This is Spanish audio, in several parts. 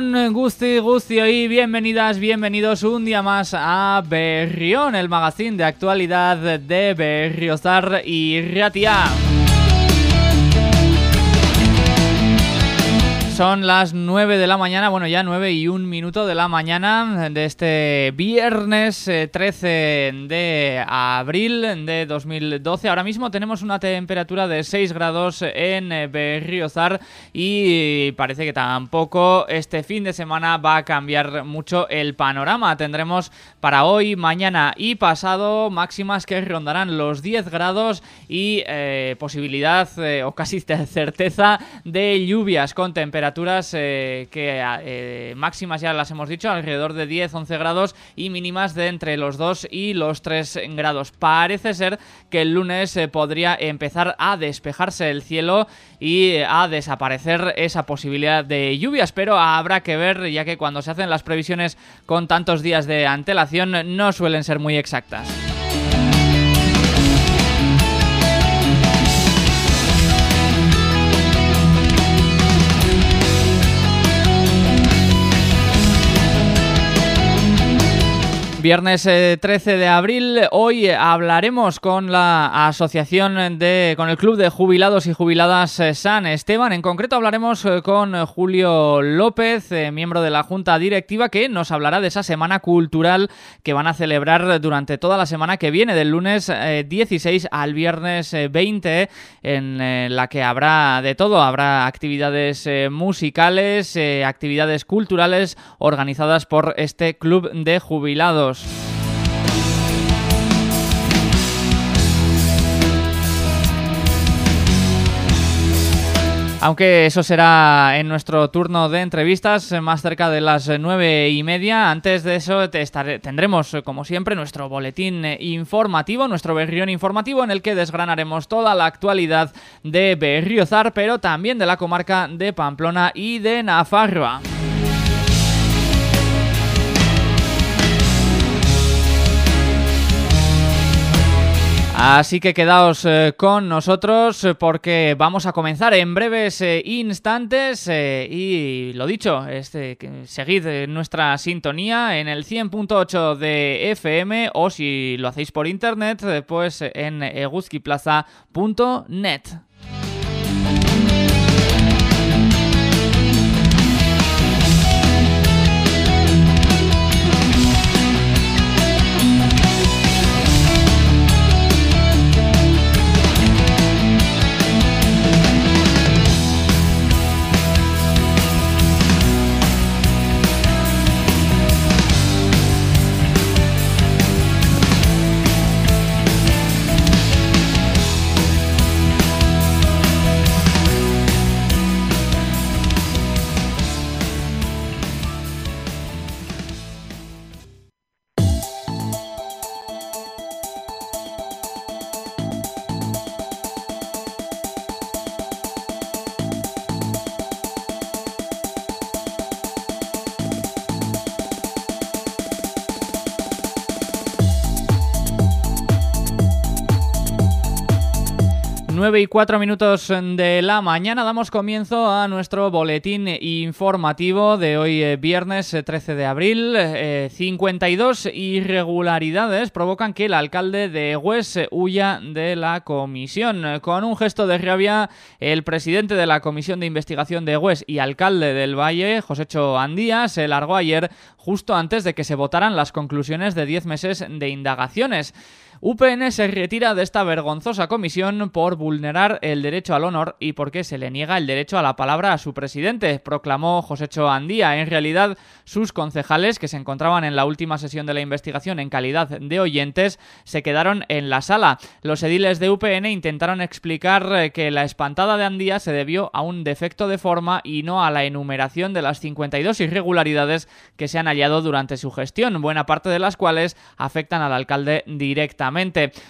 Gusti, Gusti y bienvenidas, bienvenidos un día más a Berrión, el magazine de actualidad de Berriozar y Ratia. Son las 9 de la mañana, bueno ya 9 y un minuto de la mañana de este viernes 13 eh, de abril de 2012. Ahora mismo tenemos una temperatura de 6 grados en eh, Berriozar y parece que tampoco este fin de semana va a cambiar mucho el panorama. Tendremos para hoy, mañana y pasado máximas que rondarán los 10 grados y eh, posibilidad o casi certeza de lluvias con temperatura temperaturas eh, que eh, máximas ya las hemos dicho, alrededor de 10-11 grados y mínimas de entre los 2 y los 3 grados. Parece ser que el lunes eh, podría empezar a despejarse el cielo y a desaparecer esa posibilidad de lluvias, pero habrá que ver ya que cuando se hacen las previsiones con tantos días de antelación no suelen ser muy exactas. Viernes 13 eh, de abril, hoy hablaremos con la asociación de, con el Club de Jubilados y Jubiladas eh, San Esteban. En concreto hablaremos eh, con Julio López, miembro de la Junta Directiva, que nos hablará de esa semana cultural que van a celebrar durante toda la semana que viene, del lunes 16 al viernes 20, en la que habrá de todo, habrá actividades musicales, actividades culturales organizadas por este Club de Jubilados. Aunque eso será en nuestro turno de entrevistas más cerca de las nueve y media. Antes de eso tendremos, como siempre, nuestro boletín informativo, nuestro Berrión informativo, en el que desgranaremos toda la actualidad de Berriozar, pero también de la comarca de Pamplona y de Nafarroa. Así que quedaos eh, con nosotros eh, porque vamos a comenzar en breves eh, instantes y lo dicho, este, seguid nuestra sintonía en el 100.8 de FM o si lo hacéis por internet pues en eguzquiplaza.net. 9 y 4 minutos de la mañana damos comienzo a nuestro boletín informativo de hoy eh, viernes 13 eh, de abril. 52 eh, irregularidades provocan que el alcalde de Hues huya de la comisión. Con un gesto de rabia, el presidente de la comisión de investigación de Hues y alcalde del Valle, Josécho Andía, se largó ayer justo antes de que se votaran las conclusiones de 10 meses de indagaciones. UPN se retira de esta vergonzosa comisión por vulnerar el derecho al honor y porque se le niega el derecho a la palabra a su presidente, proclamó Josécho Andía. En realidad, sus concejales, que se encontraban en la última sesión de la investigación en calidad de oyentes, se quedaron en la sala. Los ediles de UPN intentaron explicar eh, que la espantada de Andía se debió a un defecto de forma y no a la enumeración de las 52 irregularidades que se han hallado durante su gestión, buena parte de las cuales afectan al alcalde directamente.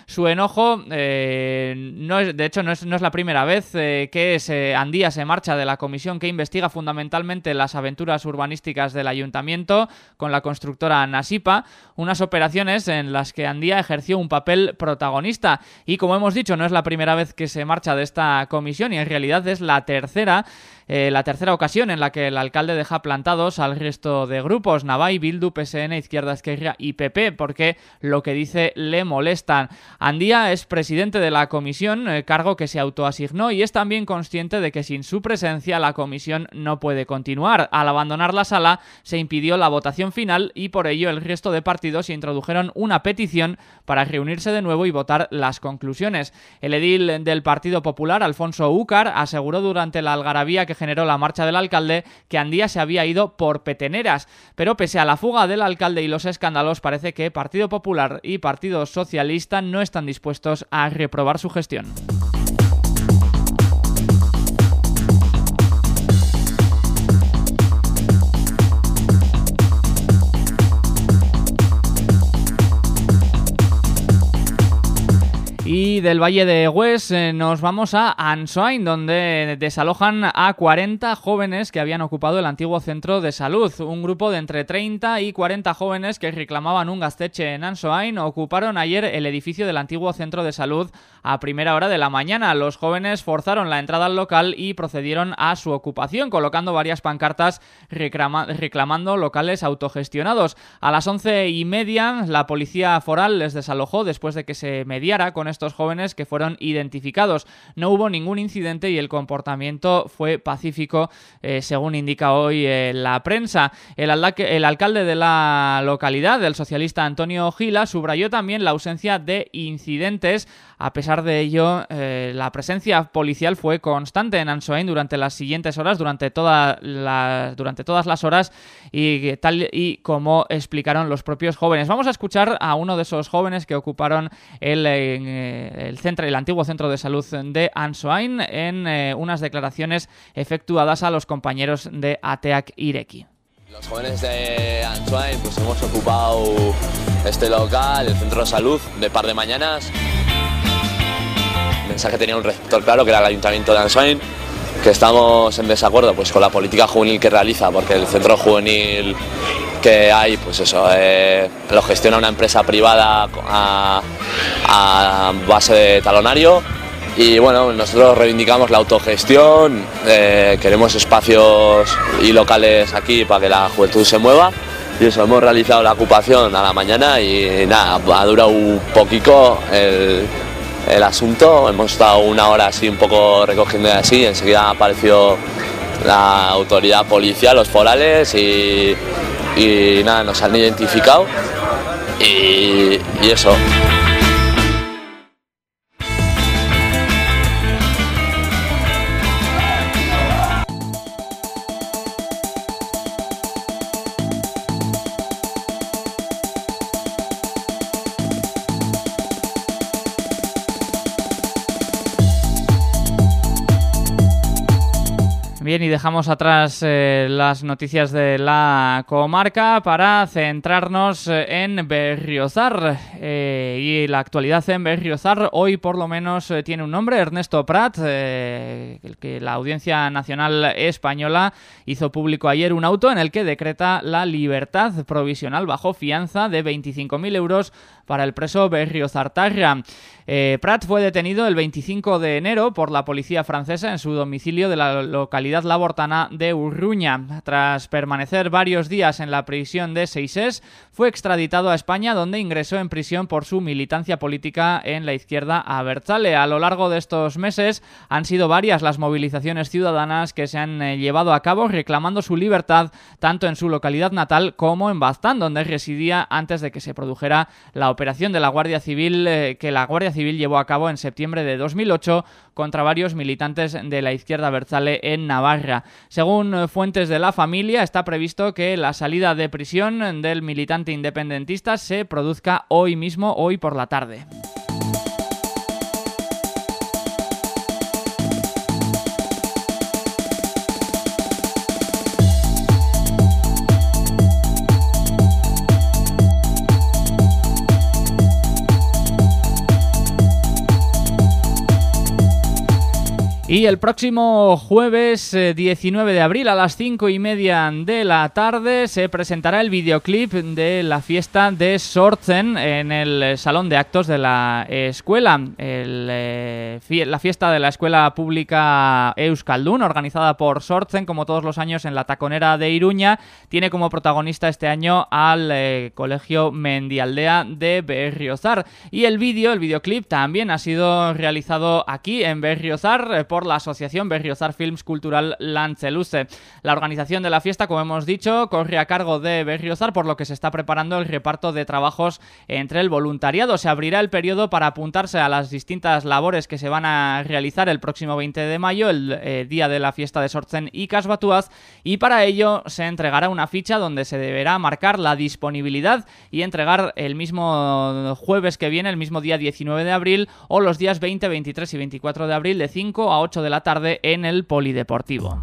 Su enojo, eh, no es, de hecho, no es, la primera vez eh, que se, Andía se marcha de la comisión que investiga fundamentalmente las aventuras urbanísticas del ayuntamiento con la constructora Nasipa, unas operaciones en las que Andía ejerció un papel protagonista. Y como hemos dicho, no es la primera vez que se marcha de esta comisión y en realidad es la tercera eh, la tercera ocasión en la que el alcalde deja plantados al resto de grupos, Navai, Bildu, PSN, Izquierda Esquerra y PP, porque lo que dice le molestan. Andía es presidente de la comisión, eh, cargo que se autoasignó y es también consciente de que sin su presencia la comisión no puede continuar. Al abandonar la sala se impidió la votación final y por ello el resto de partidos introdujeron una petición para reunirse de nuevo y votar las conclusiones. El edil del Partido Popular, Alfonso Úcar, aseguró durante la algarabía que generó la marcha del alcalde que Andía se había ido por peteneras, pero pese a la fuga del alcalde y los escándalos parece que Partido Popular y Partido Socialista no están dispuestos a reprobar su gestión. Y del Valle de Hues eh, nos vamos a Ansoain, donde desalojan a 40 jóvenes que habían ocupado el antiguo centro de salud. Un grupo de entre 30 y 40 jóvenes que reclamaban un gasteche en Ansoain ocuparon ayer el edificio del antiguo centro de salud a primera hora de la mañana. Los jóvenes forzaron la entrada al local y procedieron a su ocupación, colocando varias pancartas reclamando locales autogestionados. A las once y media, la policía foral les desalojó después de que se mediara con estos jóvenes que fueron identificados. No hubo ningún incidente y el comportamiento fue pacífico, eh, según indica hoy eh, la prensa. El, alcalde de la localidad, el socialista Antonio Gila, subrayó también la ausencia de incidentes a pesar de ello, eh, la presencia policial fue constante en Ansoain durante las siguientes horas, durante, toda durante todas las horas y tal y como explicaron los propios jóvenes. Vamos a escuchar a uno de esos jóvenes que ocuparon el, eh, el, centro, el antiguo centro de salud de Ansoain en eh, unas declaraciones efectuadas a los compañeros de ATEAC Ireki. Los jóvenes de Ansoain pues hemos ocupado este local, el centro de salud, de par de mañanas mensaje tenía un receptor claro, que era el Ayuntamiento de Answain, que estamos en desacuerdo pues, con la política juvenil que realiza, porque el centro juvenil que hay, pues eso, eh, lo gestiona una empresa privada a, base de talonario. Y bueno, nosotros reivindicamos la autogestión, eh, queremos espacios y locales aquí para que la juventud se mueva. Y eso, hemos realizado la ocupación a la mañana y nada, ha durado un poquito el, el asunto. Hemos estado una hora así un poco recogiendo así, enseguida apareció la autoridad policial, los forales y, nada, nos han identificado y eso. Dejamos atrás eh, las noticias de la comarca para centrarnos eh, en Berriozar. Eh, y la actualidad en Berriozar hoy por lo menos tiene un nombre, Ernesto Prat, el que la Audiencia Nacional Española hizo público ayer un auto en el que decreta la libertad provisional bajo fianza de 25.000 euros para el preso Berriozartarra. Eh, Prat fue detenido el 25 de enero por la policía francesa en su domicilio de la localidad labortana de Urruña. Tras permanecer varios días en la prisión de Seises, fue extraditado a España donde ingresó en prisión por su militancia política en la izquierda Abertzale. A lo largo de estos meses han sido varias las movilizaciones ciudadanas que se han eh, llevado a cabo reclamando su libertad tanto en su localidad natal como en Baztán, donde residía antes de que se produjera la operación de la Guardia Civil eh, que la Guardia Civil llevó a cabo en septiembre de 2008 contra varios militantes de la izquierda Berzale en Navarra. Según eh, fuentes de la familia, está previsto que la salida de prisión del militante independentista se produzca hoy mismo, hoy por la tarde. Y el próximo jueves 19 eh, de abril a las 5 y media de la tarde se presentará el videoclip de la fiesta de Sortzen en el Salón de Actos de la Escuela. Eh, la fiesta de la Escuela Pública Euskaldun, organizada por Sortzen, como todos los años en la Taconera de Iruña, tiene como protagonista este año al eh, Colegio Mendialdea de Berriozar. Y el vídeo, el videoclip, también ha sido realizado aquí en Berriozar por la Asociación Berriozar Films Cultural Lanceluce. La organización de la fiesta, como hemos dicho, corre a cargo de Berriozar, por lo que se está preparando el reparto de trabajos entre el voluntariado. Se abrirá el periodo para apuntarse a las distintas labores que se van a realizar el próximo 20 de mayo, el eh, día de la fiesta de Sortzen y Casbatuaz, y para ello se entregará una ficha donde se deberá marcar la disponibilidad y entregar el mismo jueves que viene, el mismo día 19 de abril, o los días 20, 23 y 24 de abril de 5 a 8 de la tarde en el Polideportivo.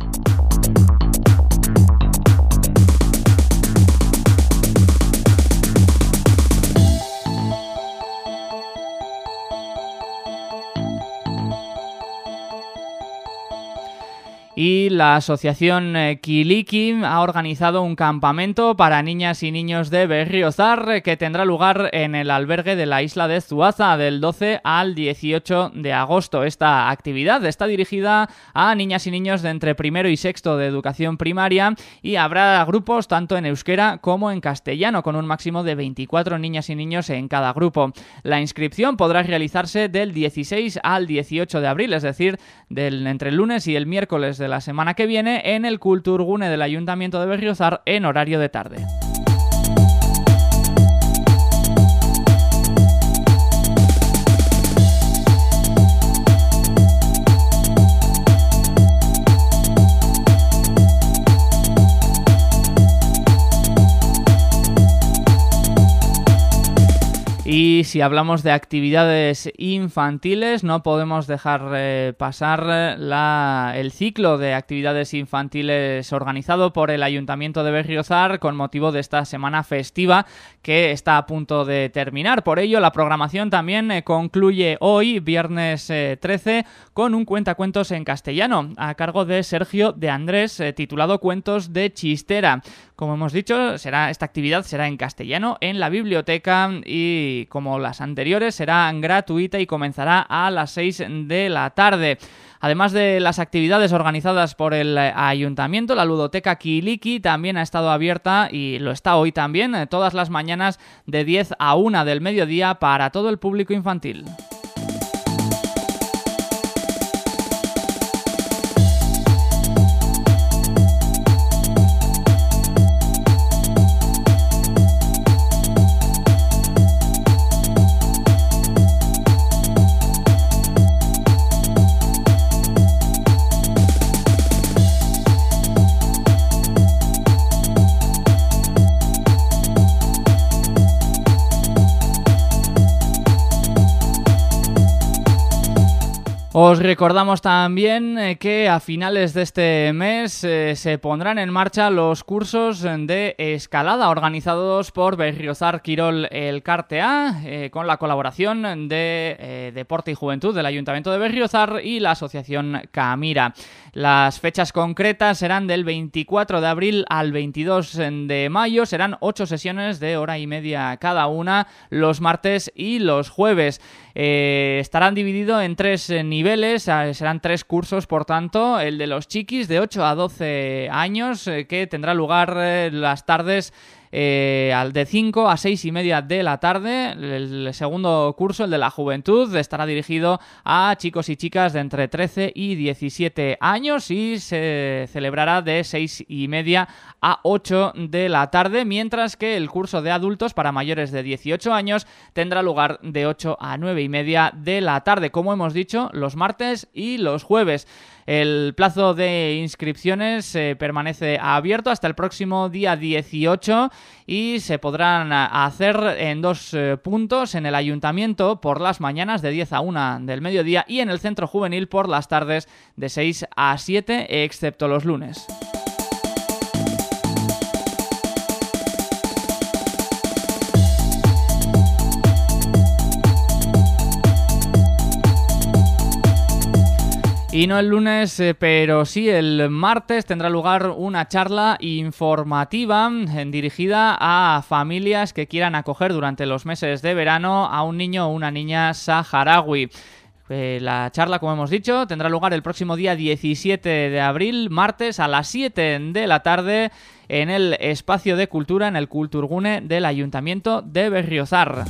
Y la asociación eh, Kiliki ha organizado un campamento para niñas y niños de Berriozar eh, que tendrá lugar en el albergue de la isla de Zuaza del 12 al 18 de agosto. Esta actividad está dirigida a niñas y niños de entre primero y sexto de educación primaria y habrá grupos tanto en euskera como en castellano con un máximo de 24 niñas y niños en cada grupo. La inscripción podrá realizarse del 16 al 18 de abril, es decir, del, entre el lunes y el miércoles de la semana que viene en el Culturgune del Ayuntamiento de Berriozar en horario de tarde. Y si hablamos de actividades infantiles, no podemos dejar eh, pasar la, el ciclo de actividades infantiles organizado por el Ayuntamiento de Berriozar con motivo de esta semana festiva que está a punto de terminar. Por ello, la programación también eh, concluye hoy, viernes 13, eh, con un cuentacuentos en castellano a cargo de Sergio de Andrés, titulado Cuentos de Chistera. Como hemos dicho, será esta actividad será en castellano en la biblioteca y como las anteriores será gratuita y comenzará a las 6 de la tarde. Además de las actividades organizadas por el ayuntamiento, la ludoteca Kiliki también ha estado abierta y lo está hoy también, eh, todas las mañanas de 10 a 1 del mediodía para todo el público infantil. Os recordamos también eh, que a finales de este mes eh, se pondrán en marcha los cursos de escalada organizados por Berriozar Quirol El Cartea eh, con la colaboración de Deporte y Juventud del Ayuntamiento de Berriozar y la Asociación Camira. Las fechas concretas serán del 24 de abril al 22 de mayo. Serán ocho sesiones de hora y media cada una los martes y los jueves. Estarán divididos en tres niveles serán tres cursos, por tanto, el de los chiquis de 8 a 12 años, eh, que tendrá lugar eh, las tardes eh, de 5 a 6 y media de la tarde. El segundo curso, el de la juventud, estará dirigido a chicos y chicas de entre 13 y 17 años y se celebrará de 6 y media a 8 de la tarde, mientras que el curso de adultos para mayores de 18 años tendrá lugar de 8 a 9 y media de la tarde, como hemos dicho, los martes y los jueves. El plazo de inscripciones eh, permanece abierto hasta el próximo día 18 y se podrán hacer en dos eh, puntos en el ayuntamiento por las mañanas de 10 a 1 del mediodía y en el centro juvenil por las tardes de 6 a 7 excepto los lunes. Y no el lunes, eh, pero sí el martes tendrá lugar una charla informativa eh, dirigida a familias que quieran acoger durante los meses de verano a un niño o una niña saharaui. Eh, la charla, como hemos dicho, tendrá lugar el próximo día 17 de abril, martes a las 7 de la tarde en el espacio de cultura, en el Culturgune del Ayuntamiento de Berriozar.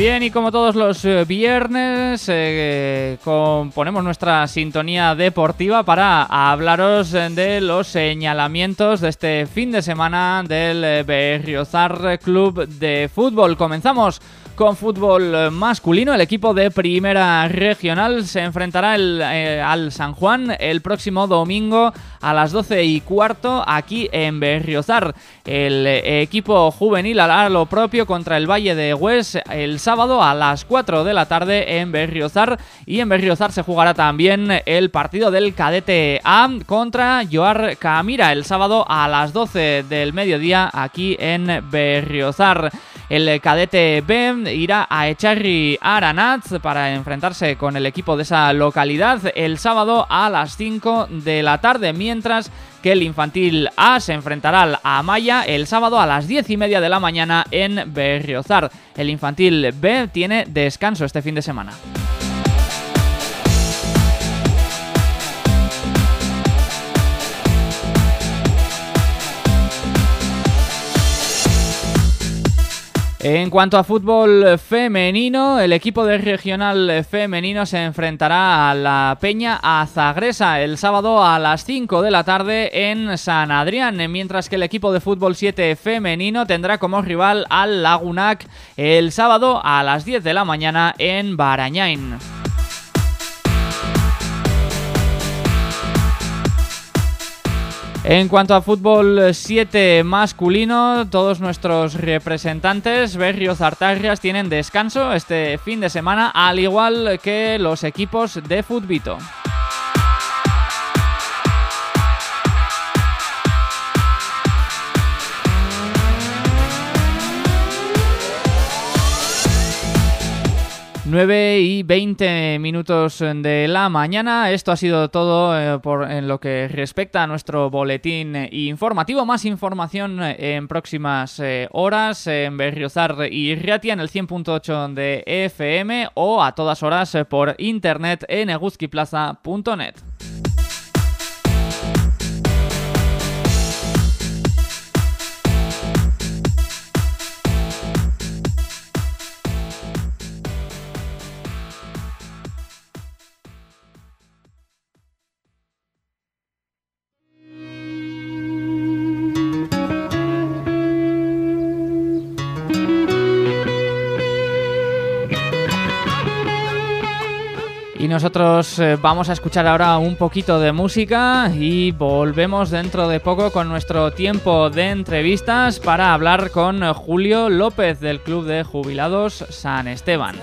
Bien, y como todos los eh, viernes, eh, ponemos nuestra sintonía deportiva para hablaros de los señalamientos de este fin de semana del eh, Berriozar Club de Fútbol. Comenzamos con fútbol masculino. El equipo de primera regional se enfrentará eh, al San Juan el próximo domingo a las 12 y cuarto aquí en Berriozar. El equipo juvenil hará lo propio contra el Valle de Hues el sábado a las 4 de la tarde en Berriozar. Y en Berriozar se jugará también el partido del cadete A contra Joar Camira el sábado a las 12 del mediodía aquí en Berriozar. El cadete B irá a Echarri Aranaz para enfrentarse con el equipo de esa localidad el sábado a las 5 de la tarde, mientras que el infantil A se enfrentará al Amaya el sábado a las 10 y media de la mañana en Berriozar. El infantil B tiene descanso este fin de semana. En cuanto a fútbol femenino, el equipo de regional femenino se enfrentará a la Peña Azagresa el sábado a las 5 de la tarde en San Adrián, mientras que el equipo de fútbol 7 femenino tendrá como rival al Lagunac el sábado a las 10 de la mañana en Barañain. En cuanto a fútbol 7 masculino, todos nuestros representantes Berrio Zartagrias tienen descanso este fin de semana, al igual que los equipos de Futbito. 9 y 20 minutos de la mañana. Esto ha sido todo eh, por, en lo que respecta a nuestro boletín informativo. Más información eh, en próximas eh, horas en Berriozar y Riatia en el 100.8 de FM o a todas horas por internet en eguzquiplaza.net. nosotros eh, vamos a escuchar ahora un poquito de música y volvemos dentro de poco con nuestro tiempo de entrevistas para hablar con Julio López del Club de Jubilados San Esteban.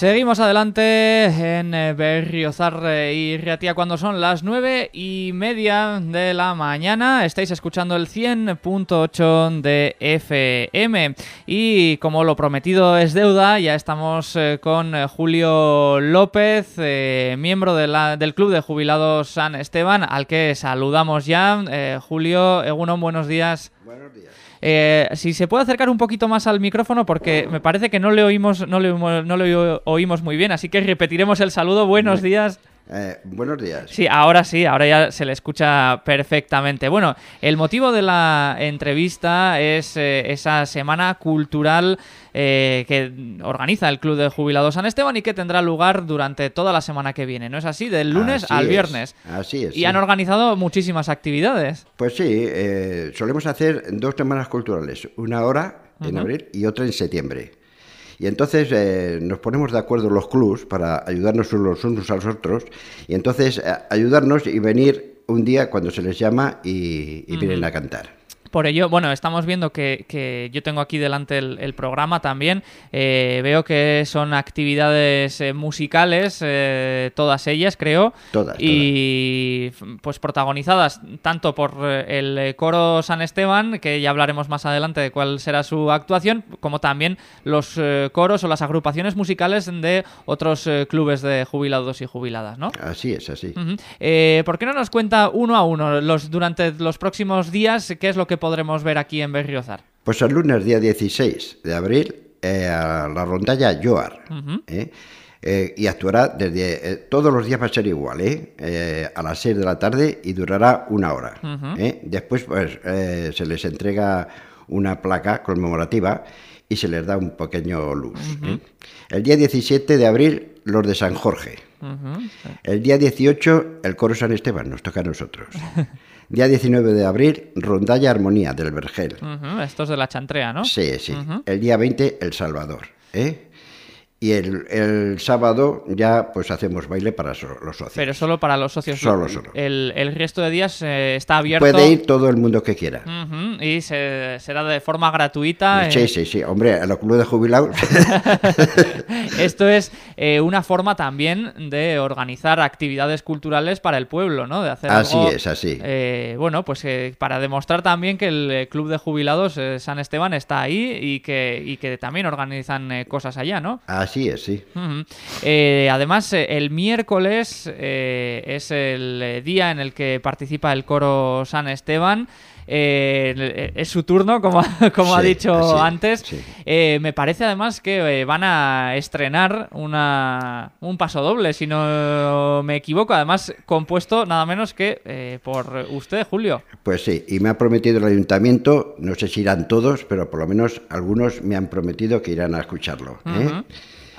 Seguimos adelante en eh, Berriozar y Riatía cuando son las nueve y media de la mañana. Estáis escuchando el 100.8 de FM. Y como lo prometido es deuda, ya estamos eh, con eh, Julio López, miembro del Club de Jubilados San Esteban, al que saludamos ya. Julio, Egunon, buenos días. Buenos días. Eh, si se puede acercar un poquito más al micrófono porque me parece que no le oímos no le, oímos- no le oímos muy bien, así que repetiremos el saludo. Buenos días. Eh, buenos días. Sí, ahora sí, ahora ya se le escucha perfectamente. Bueno, el motivo de la entrevista es eh, esa semana cultural eh, que organiza el Club de Jubilados San Esteban y que tendrá lugar durante toda la semana que viene, ¿no es así? Del lunes Así al es, viernes. Así es. Y sí. han organizado muchísimas actividades. Pues sí, eh, solemos hacer dos semanas culturales, una ahora en abril y otra en septiembre. Y entonces eh, nos ponemos de acuerdo los clubs para ayudarnos los unos a los otros y entonces eh, ayudarnos y venir un día cuando se les llama y, y vienen a cantar. Por ello, bueno, estamos viendo que, que yo tengo aquí delante el, el programa también. Eh, veo que son actividades eh, musicales, eh, todas ellas, creo. Todas, Y pues protagonizadas tanto por eh, el coro San Esteban, que ya hablaremos más adelante de cuál será su actuación, como también los eh, coros o las agrupaciones musicales de otros clubes de jubilados y jubiladas, ¿no? Así es, así. Eh, ¿Por qué no nos cuenta uno a uno los, durante los próximos días qué es lo que podremos ver aquí en Berriozar? Pues el lunes, día 16 de abril, eh, a la rondalla Joar. ¿eh? Eh, y actuará desde. eh, todos los días va a ser igual, ¿eh? Eh, a las 6 de la tarde y durará una hora. ¿eh? Después, pues, se les entrega una placa conmemorativa y se les da un pequeño luz. ¿eh? El día 17 de abril, los de San Jorge. El día 18, el coro San Esteban, nos toca a nosotros. Día 19 de abril, rondalla Armonía del Vergel. Ujú, Estos de la chantrea, ¿no? Sí, sí. El día 20, El Salvador. ¿eh? Y el, el sábado ya pues hacemos baile para so- los socios. Pero solo para los socios. Solo, solo. El, el resto de días eh, está abierto. Puede ir todo el mundo que quiera. Y se, será de forma gratuita. eh, Sí, sí, sí. Hombre, a los clubes de jubilados. Esto es eh, una forma también de organizar actividades culturales para el pueblo, ¿no? De hacer Así algo, es, así. eh, bueno, pues eh, para demostrar también que el Club de Jubilados eh, San Esteban está ahí y que, y que también organizan cosas allá, ¿no? Así es, sí. Eh, además, eh, el miércoles eh, es el día en el que participa el coro San Esteban. Eh, es su turno, como, como ha dicho así es, antes. sí. Eh, me parece además que eh, van a estrenar una, un paso doble, si no me equivoco. Además, compuesto nada menos que por usted, Julio. Pues sí, y me ha prometido el ayuntamiento, no sé si irán todos, pero por lo menos algunos me han prometido que irán a escucharlo. ¿eh?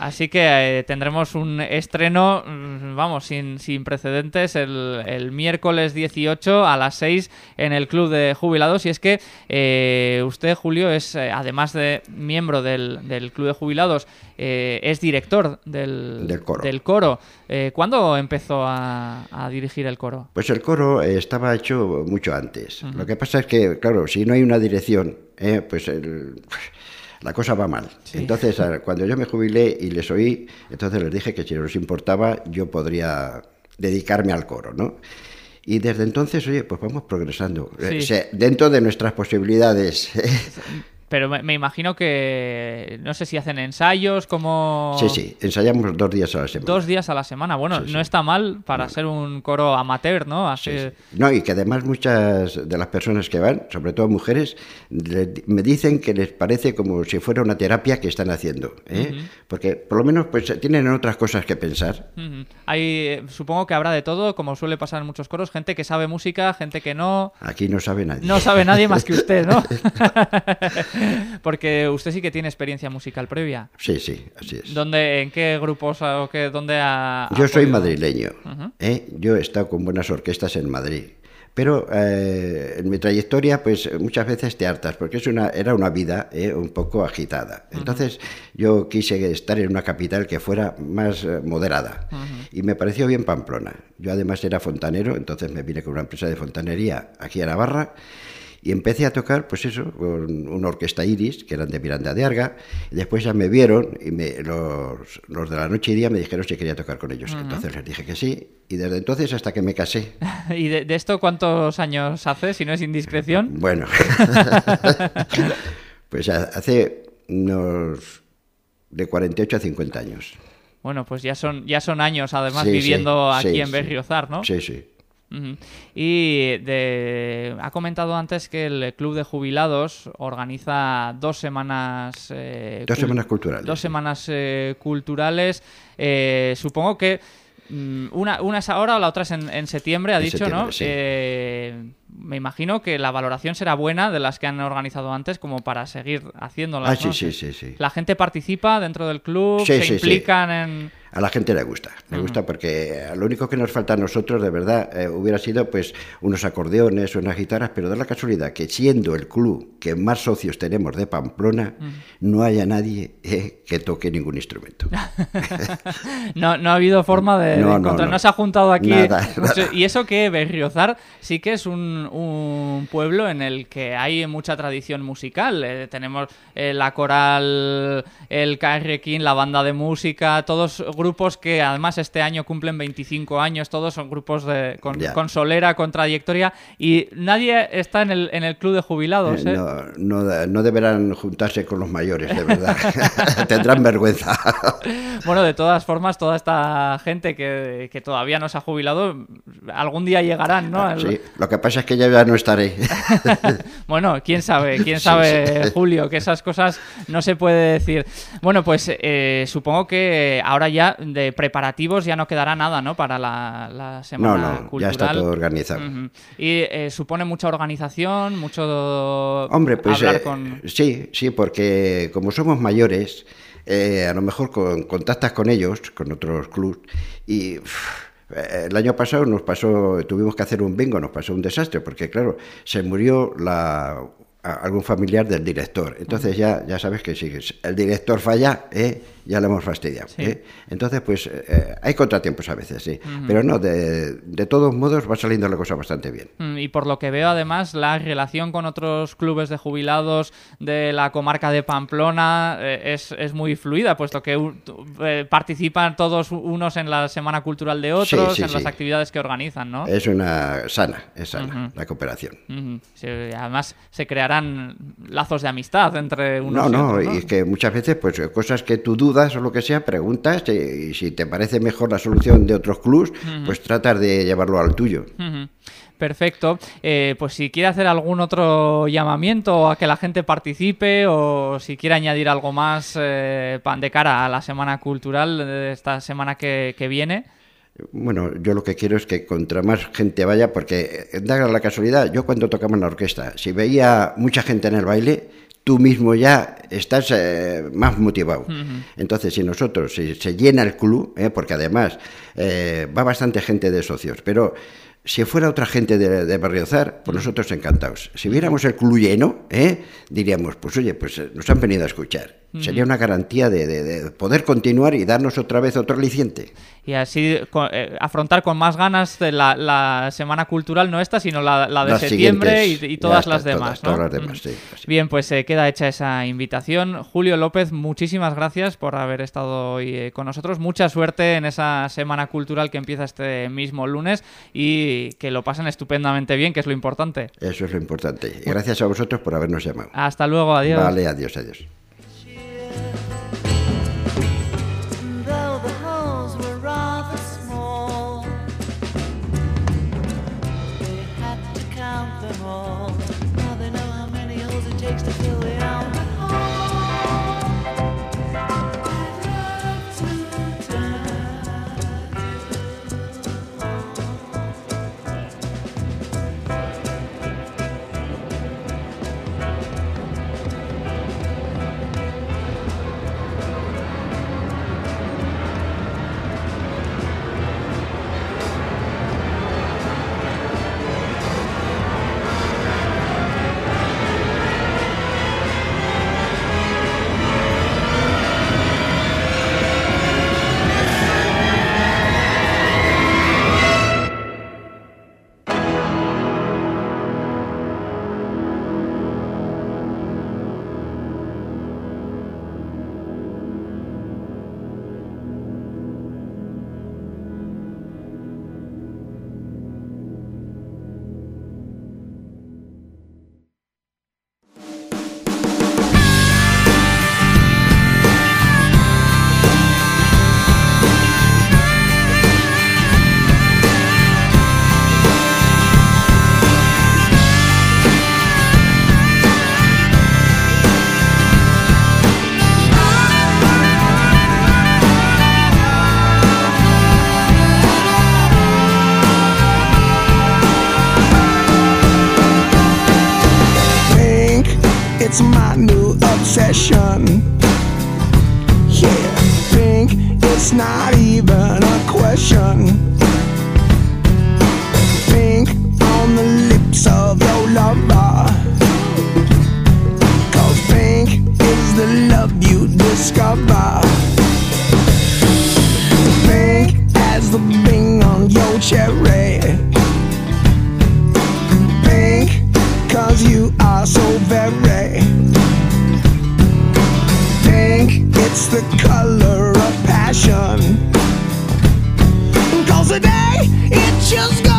Así que eh, tendremos un estreno, mm, vamos, sin, sin precedentes, el, el miércoles 18 a las 6 en el Club de Jubilados. Y es que eh, usted, Julio, es, eh, además de miembro del, del Club de Jubilados, eh, es director del, Del coro. del coro. Eh, ¿Cuándo empezó a, a dirigir el coro? Pues el coro estaba hecho mucho antes. Lo que pasa es que, claro, si no hay una dirección, eh, pues el- la cosa va mal. Entonces, cuando yo me jubilé y les oí, entonces les dije que si les importaba, yo podría dedicarme al coro, ¿no? Y desde entonces, oye, pues vamos progresando. Eh, dentro de nuestras posibilidades. Pero me, me imagino que, no sé si hacen ensayos, como... sí, sí, ensayamos dos días a la semana. Dos días a la semana. Bueno, Sí, sí. no está mal para ser un coro amateur, ¿no? Sí, Hace- sí. No, y que además muchas de las personas que van, sobre todo mujeres, le- me dicen que les parece como si fuera una terapia que están haciendo. ¿eh? Porque por lo menos pues tienen otras cosas que pensar. Ujú. Hay, eh, supongo que habrá de todo, como suele pasar en muchos coros, gente que sabe música, gente que no. Aquí no sabe nadie. No sabe nadie más que usted, ¿no? Porque usted sí que tiene experiencia musical previa. Sí, sí, así es. ¿Dónde, ¿En qué grupos o qué, dónde ha, ha Yo soy podido- madrileño. ¿eh? Yo he estado con buenas orquestas en Madrid. Pero eh, en mi trayectoria, pues muchas veces te hartas, porque es una, era una vida eh, un poco agitada. Entonces yo quise estar en una capital que fuera más eh, moderada. Y me pareció bien Pamplona. Yo además era fontanero, entonces me vine con una empresa de fontanería aquí a Navarra. Y empecé a tocar, pues eso, con una orquesta iris, que eran de Miranda de Arga, y después ya me vieron, y me- los, los de la noche y día me dijeron si quería tocar con ellos. Entonces les dije que sí, y desde entonces hasta que me casé. ¿Y de, de esto cuántos años hace, si no es indiscreción? Bueno, pues ha- hace unos de 48 a 50 años. Bueno, pues ya son, ya son años, además, Sí, sí, viviendo aquí sí, en. Berriozar, ¿no? Sí, sí. Y de- ha comentado antes que el Club de Jubilados organiza dos semanas... eh, Dos semanas culturales, Dos semanas eh, culturales. Eh, supongo que mm, una, una es ahora, la otra es en, en septiembre, ha En dicho, septiembre, ¿no? sí. Eh, me imagino que la valoración será buena de las que han organizado antes como para seguir haciéndolas. Ah, sí, ¿no? sí, sí, sí. La gente participa dentro del club, Sí, se implican en... A la gente le gusta, le gusta porque lo único que nos falta a nosotros, de verdad, eh, hubiera sido pues unos acordeones, unas guitarras, pero da la casualidad que siendo el club que más socios tenemos de Pamplona, no haya nadie eh, que toque ningún instrumento. No, no ha habido forma de, No, no, encontrar. no. No se ha juntado aquí. Nada, nada. Y eso que Berriozar sí que es un, un pueblo en el que hay mucha tradición musical. Eh, tenemos eh, la coral, el Carrequín, la banda de música, todos grupos que además este año cumplen 25 años. Todos son grupos de, con, con solera, con trayectoria. Y nadie está en el, en el club de jubilados. Eh, ¿eh? no, no, no deberán juntarse con los mayores, de verdad. Tendrán vergüenza. Bueno, de todas formas, toda esta gente que, que todavía no se ha jubilado, algún día llegarán, ¿no? Ah, Sí, lo que pasa es que ya no estaré. Bueno, quién sabe, quién Sí, sabe, sí. Julio, que esas cosas no se puede decir. Bueno, pues eh, supongo que ahora ya de preparativos ya no quedará nada, ¿no? Para la, la No, semana no, ya cultural. está todo organizado. Y eh, supone mucha organización, mucho Hombre, pues hablar eh, con. sí, sí, porque como somos mayores, eh, a lo mejor con- contactas con ellos, con otros clubs, y eh, el año pasado nos pasó, tuvimos que hacer un bingo, nos pasó un desastre, porque claro, se murió la algún familiar del director. Entonces ya, ya sabes que si el director falla, ¿eh? Ya le hemos fastidiado. Sí. ¿eh? Entonces, pues eh, hay contratiempos a veces, sí. Pero no, de, de todos modos va saliendo la cosa bastante bien. Mm, Y por lo que veo, además, la relación con otros clubes de jubilados de la comarca de Pamplona eh, es, es muy fluida, puesto que eh, participan todos unos en la Semana Cultural de otros, sí, en las actividades que organizan, ¿no? Es una sana, es sana la cooperación. Ujú. Se- además, se crearán lazos de amistad entre unos No, y no, otros, y es que muchas veces, pues cosas que tú dudas o lo que sea, preguntas y, y si te parece mejor la solución de otros clubs, pues tratas de llevarlo al tuyo. Perfecto. Eh, pues si quiere hacer algún otro llamamiento a que la gente participe o si quiere añadir algo más eh, de cara a la semana cultural de esta semana que, que viene. Bueno, yo lo que quiero es que contra más gente vaya, porque eh, da la casualidad, yo cuando tocaba en la orquesta, si veía mucha gente en el baile, tú mismo ya estás eh, más motivado. Entonces, si nosotros, si se llena el club, eh, porque además eh, va bastante gente de socios, pero si fuera otra gente de, de Berriozar, pues nosotros encantados. Si viéramos el club lleno, ¿eh? diríamos, pues oye, pues nos han venido a escuchar. Sería una garantía de, de- de poder continuar y darnos otra vez otro aliciente. Y así eh, afrontar con más ganas la, la Semana Cultural, no esta, sino la, la de Las septiembre y, todas las está, demás. todas, ¿no? todas las demás, Mm. sí, así. Bien, pues eh, queda hecha esa invitación. Julio López, muchísimas gracias por haber estado hoy eh, con nosotros. Mucha suerte en esa Semana Cultural que empieza este mismo lunes y que lo pasen estupendamente bien, que es lo importante. Eso es lo importante. Y gracias a vosotros por habernos llamado. Hasta luego, adiós. Vale, adiós, adiós. It's the color of passion. Cause today, it just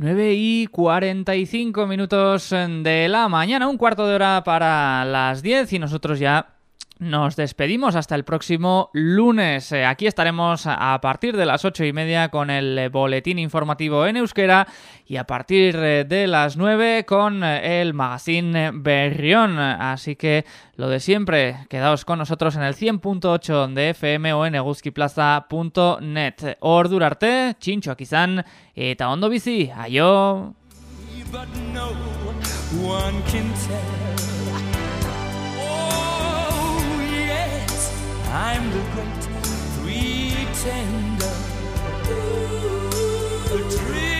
9 y 45 minutos de la mañana, un cuarto de hora para las 10 y nosotros ya nos despedimos hasta el próximo lunes. Eh, Aquí estaremos a partir de las ocho y media con el eh, boletín informativo en euskera y a partir eh, de las 9 con el magazine Berrión. Así que lo de siempre, quedaos con nosotros en el 100.8 de FM o en eguzkiplaza.net. Ordura arte, txintxoak izan eta ondo bizi, aio! I'm the great pretender. A